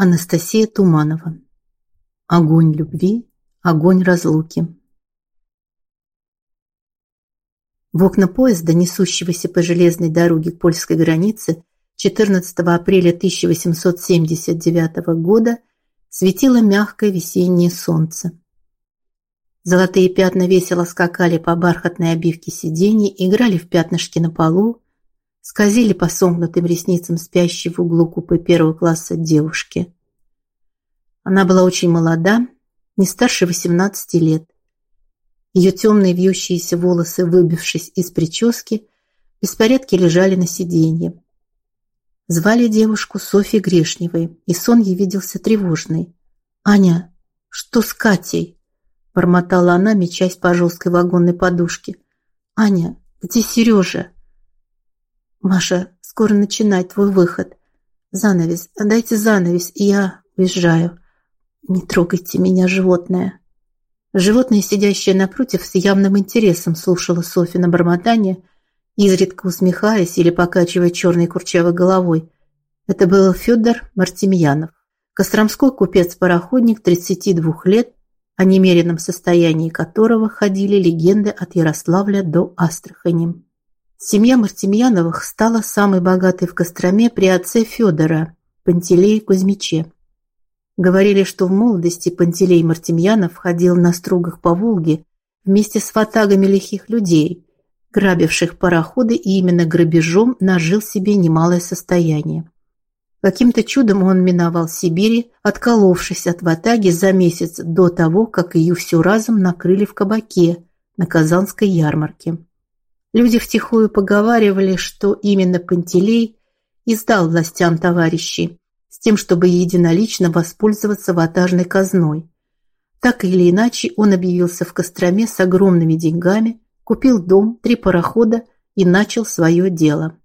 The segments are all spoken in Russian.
Анастасия Туманова. Огонь любви, огонь разлуки. В окна поезда, несущегося по железной дороге к польской границе, 14 апреля 1879 года светило мягкое весеннее солнце. Золотые пятна весело скакали по бархатной обивке сидений, играли в пятнышки на полу, скользили по сомкнутым ресницам спящей в углу купе первого класса девушки. Она была очень молода, не старше 18 лет. Ее темные вьющиеся волосы, выбившись из прически, в беспорядке лежали на сиденье. Звали девушку Софьей Грешневой, и сон ей виделся тревожный. «Аня, что с Катей?» – бормотала она, мечась по жесткой вагонной подушке. «Аня, где Сережа?» Маша, скоро начинать твой выход. Занавес, отдайте занавес, и я уезжаю. Не трогайте меня, животное. Животное, сидящее напротив, с явным интересом слушало Софина бормотание, изредка усмехаясь или покачивая черной курчавой головой. Это был Федор Мартемьянов, костромской купец-пароходник 32 лет, о немеренном состоянии которого ходили легенды от Ярославля до Астрахани. Семья Мартемьяновых стала самой богатой в Костроме при отце Федора, Пантелее Кузьмиче. Говорили, что в молодости Пантелей Мартемьянов ходил на стругах по Волге вместе с фатагами лихих людей, грабивших пароходы и именно грабежом нажил себе немалое состояние. Каким-то чудом он миновал Сибири, отколовшись от ватаги за месяц до того, как ее все разом накрыли в кабаке на Казанской ярмарке. Люди втихую поговаривали, что именно Пантелей издал властям товарищей с тем, чтобы единолично воспользоваться ватажной казной. Так или иначе, он объявился в Костроме с огромными деньгами, купил дом, три парохода и начал свое дело.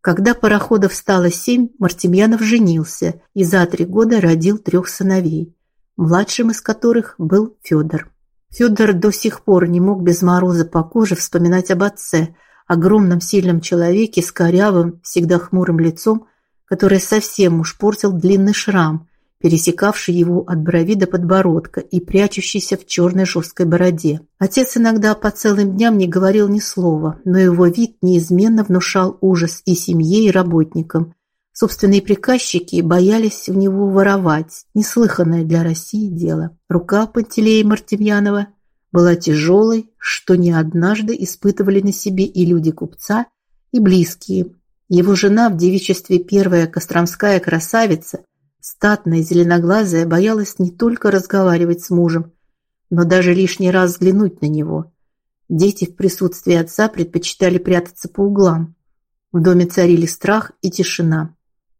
Когда пароходов стало семь, Мартемьянов женился и за три года родил трех сыновей, младшим из которых был Федор. Федор до сих пор не мог без мороза по коже вспоминать об отце, огромном сильном человеке с корявым, всегда хмурым лицом, который совсем уж портил длинный шрам, пересекавший его от брови до подбородка и прячущийся в черной жесткой бороде. Отец иногда по целым дням не говорил ни слова, но его вид неизменно внушал ужас и семье, и работникам, Собственные приказчики боялись у него воровать, неслыханное для России дело. Рука Пантелея Мартемьянова была тяжелой, что не однажды испытывали на себе и люди купца, и близкие. Его жена в девичестве первая костромская красавица, статная зеленоглазая, боялась не только разговаривать с мужем, но даже лишний раз взглянуть на него. Дети в присутствии отца предпочитали прятаться по углам. В доме царили страх и тишина.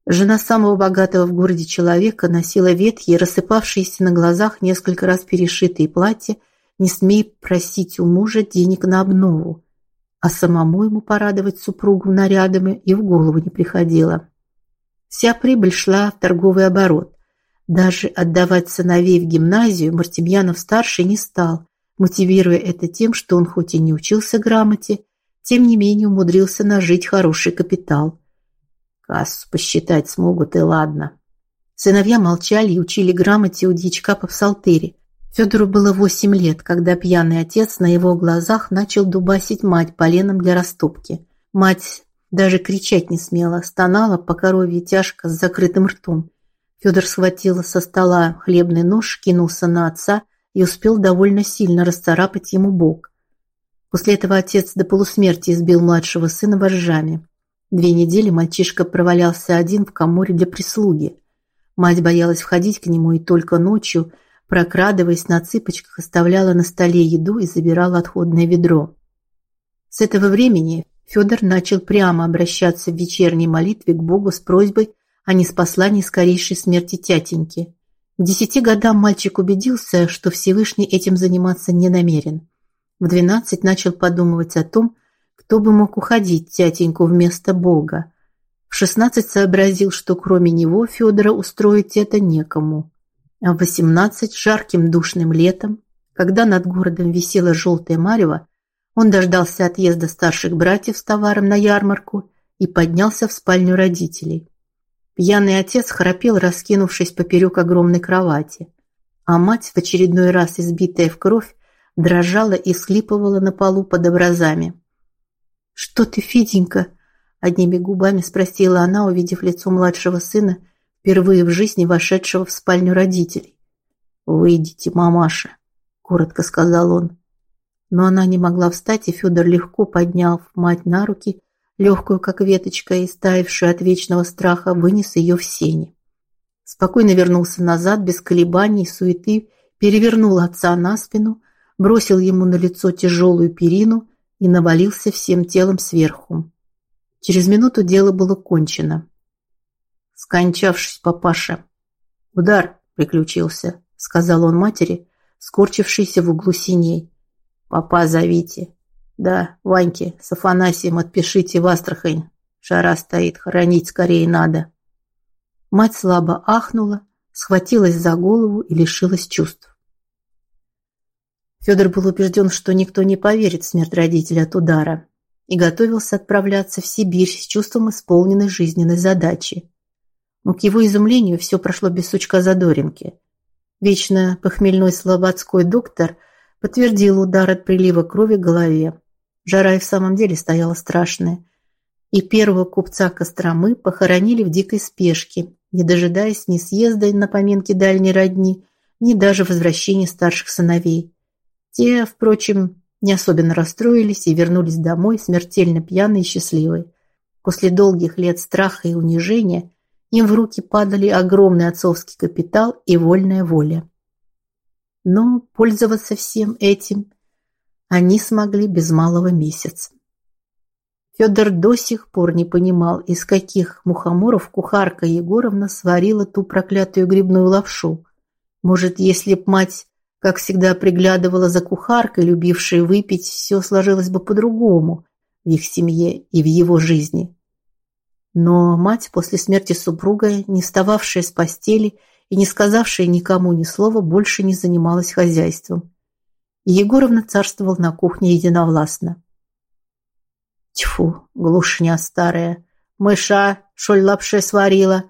Жена самого богатого в городе человека носила ветхие, рассыпавшиеся на глазах несколько раз перешитые платья, не смея просить у мужа денег на обнову, а самому ему порадовать супругу нарядами и в голову не приходило. Вся прибыль шла в торговый оборот. Даже отдавать сыновей в гимназию Мартемьянов-старший не стал, мотивируя это тем, что он хоть и не учился грамоте, тем не менее умудрился нажить хороший капитал – Кассу посчитать смогут, и ладно. Сыновья молчали и учили грамоте у дьячка по псалтыре. Федору было восемь лет, когда пьяный отец на его глазах начал дубасить мать поленом для растопки. Мать даже кричать не смела, стонала по коровье тяжко с закрытым ртом. Федор схватил со стола хлебный нож, кинулся на отца и успел довольно сильно расцарапать ему бок. После этого отец до полусмерти избил младшего сына вожжами. Две недели мальчишка провалялся один в каморе для прислуги. Мать боялась входить к нему и только ночью, прокрадываясь на цыпочках, оставляла на столе еду и забирала отходное ведро. С этого времени Федор начал прямо обращаться в вечерней молитве к Богу с просьбой о неспослании скорейшей смерти тятеньки. К десяти годам мальчик убедился, что Всевышний этим заниматься не намерен. В двенадцать начал подумывать о том, кто бы мог уходить тятеньку вместо Бога? В шестнадцать сообразил, что кроме него Федора устроить это некому. А в восемнадцать жарким душным летом, когда над городом висело желтое марево, он дождался отъезда старших братьев с товаром на ярмарку и поднялся в спальню родителей. Пьяный отец храпел, раскинувшись поперек огромной кровати, а мать, в очередной раз избитая в кровь, дрожала и схлипывала на полу под образами. «Что ты, Феденька?» – одними губами спросила она, увидев лицо младшего сына, впервые в жизни вошедшего в спальню родителей. «Выйдите, мамаша», – коротко сказал он. Но она не могла встать, и Федор легко поднял мать на руки, легкую, как веточка, и стаившую от вечного страха, вынес ее в сени. Спокойно вернулся назад, без колебаний суеты, перевернул отца на спину, бросил ему на лицо тяжелую перину и навалился всем телом сверху. Через минуту дело было кончено. Скончавшись, папаша. Удар приключился, сказал он матери, скорчившейся в углу синей. Папа зовите. Да, Ваньке с Афанасием отпишите в Астрахань. Жара стоит, хоронить скорее надо. Мать слабо ахнула, схватилась за голову и лишилась чувств. Федор был убежден, что никто не поверит в смерть родителя от удара и готовился отправляться в Сибирь с чувством исполненной жизненной задачи. Но к его изумлению все прошло без сучка задоринки. Вечно похмельной слободской доктор подтвердил удар от прилива крови в голове. Жара и в самом деле стояла страшная. И первого купца Костромы похоронили в дикой спешке, не дожидаясь ни съезда на поминки дальней родни, ни даже возвращения старших сыновей. Те, впрочем, не особенно расстроились и вернулись домой смертельно пьяные и счастливые. После долгих лет страха и унижения им в руки падали огромный отцовский капитал и вольная воля. Но пользоваться всем этим они смогли без малого месяц. Федор до сих пор не понимал, из каких мухоморов кухарка Егоровна сварила ту проклятую грибную лапшу. Может, если б мать, как всегда, приглядывала за кухаркой, любившей выпить, все сложилось бы по-другому в их семье и в его жизни. Но мать после смерти супруга, не встававшая с постели и не сказавшая никому ни слова, больше не занималась хозяйством. Егоровна царствовал на кухне единовластно. Тьфу, глушня старая. Мыша, шоль лапше сварила.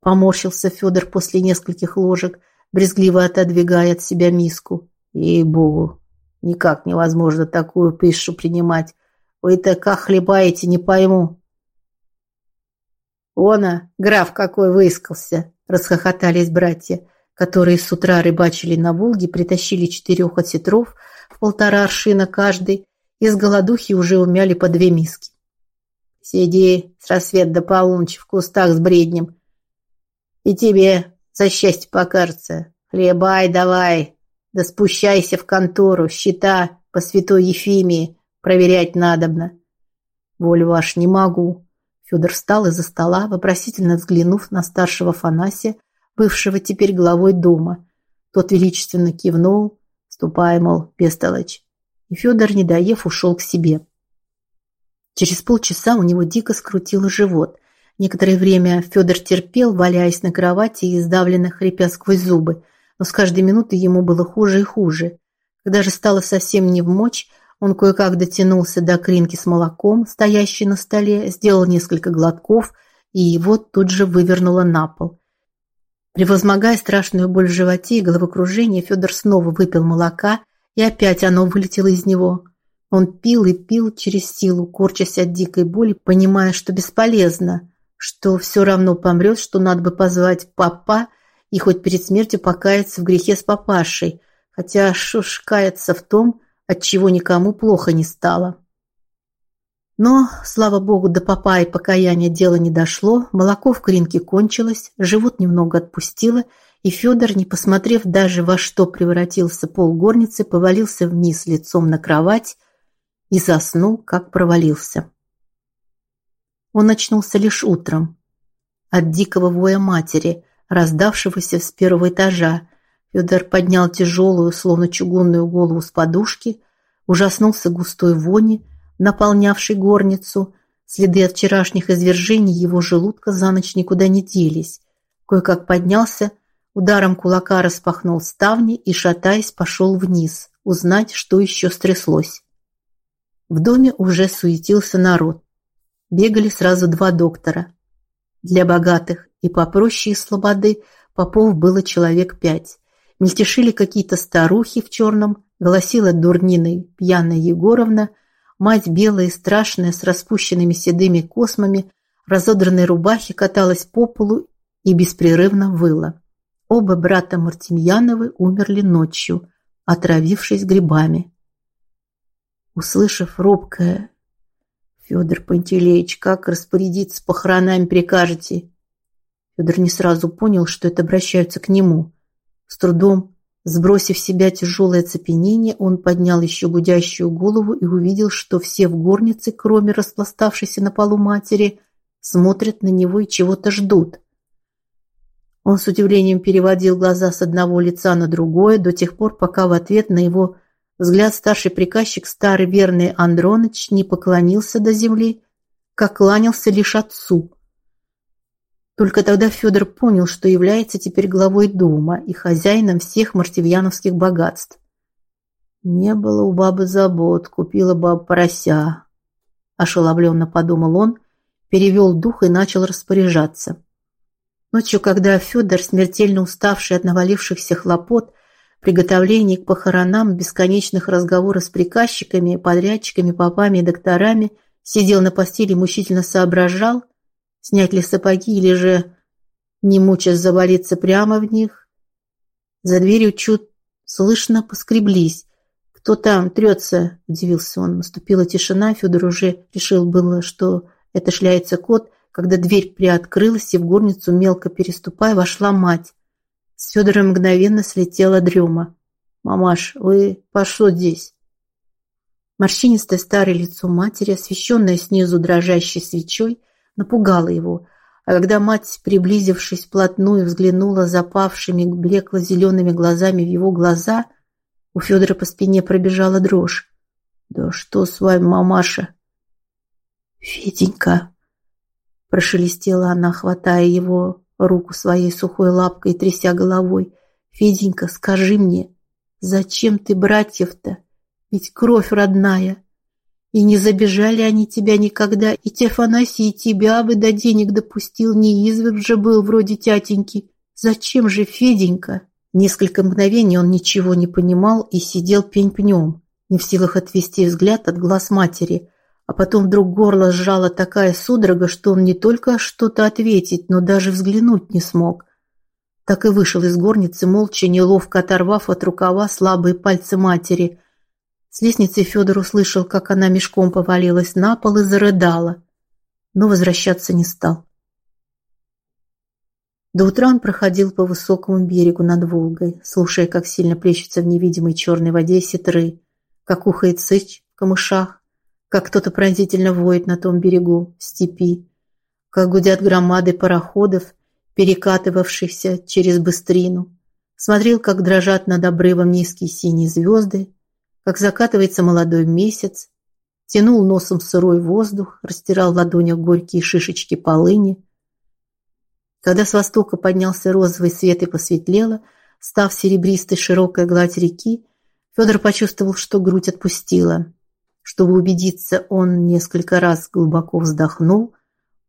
Поморщился Федор после нескольких ложек, брезгливо отодвигая от себя миску. Ей-богу, никак невозможно такую пищу принимать. Вы-то как хлебаете, не пойму. Она, граф какой выискался, расхохотались братья которые с утра рыбачили на Волге, притащили четырех осетров в полтора аршина каждый и с голодухи уже умяли по две миски. «Сиди с рассвет до полуночи в кустах с бреднем, и тебе за счастье покажется. Хлебай давай, да спущайся в контору, счета по святой Ефимии проверять надобно». «Воль ваш, не могу». Федор встал из-за стола, вопросительно взглянув на старшего Фанасия, бывшего теперь главой дома. Тот величественно кивнул, ступай, мол, бестолочь. И Федор, не доев, ушел к себе. Через полчаса у него дико скрутило живот. Некоторое время Федор терпел, валяясь на кровати и издавленно хрипя сквозь зубы, но с каждой минутой ему было хуже и хуже. Когда же стало совсем не в мочь, он кое-как дотянулся до кринки с молоком, стоящей на столе, сделал несколько глотков, и его тут же вывернуло на пол. Превозмогая страшную боль в животе и головокружение, Федор снова выпил молока, и опять оно вылетело из него. Он пил и пил через силу, корчась от дикой боли, понимая, что бесполезно, что все равно помрет, что надо бы позвать папа и хоть перед смертью покаяться в грехе с папашей, хотя шуш каяться в том, от чего никому плохо не стало. Но, слава богу, до папа и покаяния дело не дошло, молоко в кринке кончилось, живот немного отпустило, и Федор, не посмотрев даже во что превратился пол горницы, повалился вниз лицом на кровать и заснул, как провалился. Он очнулся лишь утром от дикого воя матери, раздавшегося с первого этажа. Федор поднял тяжелую, словно чугунную голову с подушки, ужаснулся густой вони, наполнявший горницу. Следы от вчерашних извержений его желудка за ночь никуда не делись. Кое-как поднялся, ударом кулака распахнул ставни и, шатаясь, пошел вниз, узнать, что еще стряслось. В доме уже суетился народ. Бегали сразу два доктора. Для богатых и попроще из слободы попов было человек пять. Мельтешили какие-то старухи в черном, голосила дурниной пьяная Егоровна, мать белая и страшная с распущенными седыми космами, разодранной рубахи каталась по полу и беспрерывно выла. Оба брата Мартемьяновы умерли ночью, отравившись грибами. Услышав робкое «Федор Пантелеич, как распорядиться похоронами прикажете?» Федор не сразу понял, что это обращаются к нему. С трудом, сбросив с себя тяжелое оцепенение, он поднял еще гудящую голову и увидел, что все в горнице, кроме распластавшейся на полу матери, смотрят на него и чего-то ждут. Он с удивлением переводил глаза с одного лица на другое до тех пор, пока в ответ на его взгляд старший приказчик, старый верный Андроныч, не поклонился до земли, как кланялся лишь отцу – только тогда Федор понял, что является теперь главой дома и хозяином всех мартивьяновских богатств. Не было у бабы забот, купила баба порося. Ошеломленно подумал он, перевел дух и начал распоряжаться. Ночью, когда Федор, смертельно уставший от навалившихся хлопот, приготовлений к похоронам, бесконечных разговоров с приказчиками, подрядчиками, попами и докторами, сидел на постели и мучительно соображал, Снять ли сапоги или же, не мучаясь, завалиться прямо в них? За дверью чуть слышно поскреблись. «Кто там трется?» – удивился он. Наступила тишина. Федор уже решил было, что это шляется кот, когда дверь приоткрылась, и в горницу, мелко переступая, вошла мать. С Федора мгновенно слетела дрема. «Мамаш, вы по что здесь?» Морщинистое старое лицо матери, освещенное снизу дрожащей свечой – напугало его. А когда мать, приблизившись вплотную, взглянула запавшими блекло-зелеными глазами в его глаза, у Федора по спине пробежала дрожь. «Да что с вами, мамаша?» «Феденька!» Прошелестела она, хватая его руку своей сухой лапкой тряся головой. «Феденька, скажи мне, зачем ты братьев-то? Ведь кровь родная!» И не забежали они тебя никогда, и Тефанасий тебя бы до денег допустил, не изверг же был вроде тятеньки. Зачем же, Феденька? Несколько мгновений он ничего не понимал и сидел пень-пнем, не в силах отвести взгляд от глаз матери, а потом вдруг горло сжала такая судорога, что он не только что-то ответить, но даже взглянуть не смог. Так и вышел из горницы, молча, неловко оторвав от рукава слабые пальцы матери – с лестницы Федор услышал, как она мешком повалилась на пол и зарыдала, но возвращаться не стал. До утра он проходил по высокому берегу над Волгой, слушая, как сильно плещется в невидимой черной воде сетры, как ухает сыч в камышах, как кто-то пронзительно воет на том берегу, степи, как гудят громады пароходов, перекатывавшихся через быстрину. Смотрел, как дрожат над обрывом низкие синие звезды, как закатывается молодой месяц, тянул носом сырой воздух, растирал в ладонях горькие шишечки полыни. Когда с востока поднялся розовый свет и посветлело, став серебристой широкая гладь реки, Федор почувствовал, что грудь отпустила. Чтобы убедиться, он несколько раз глубоко вздохнул,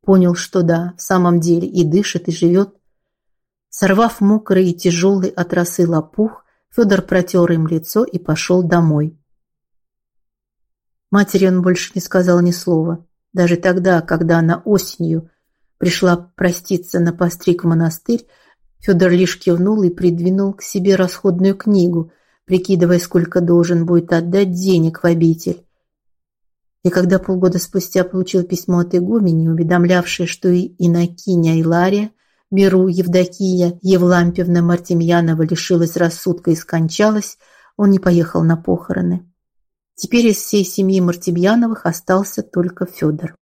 понял, что да, в самом деле и дышит, и живет. Сорвав мокрый и тяжелый от росы лопух, Федор протер им лицо и пошел домой. Матери он больше не сказал ни слова. Даже тогда, когда она осенью пришла проститься на постриг в монастырь, Федор лишь кивнул и придвинул к себе расходную книгу, прикидывая, сколько должен будет отдать денег в обитель. И когда полгода спустя получил письмо от игумени, уведомлявшее, что и инокиня Илария – Миру Евдокия Евлампьевна Мартемьянова лишилась рассудка и скончалась, он не поехал на похороны. Теперь из всей семьи Мартемьяновых остался только Федор.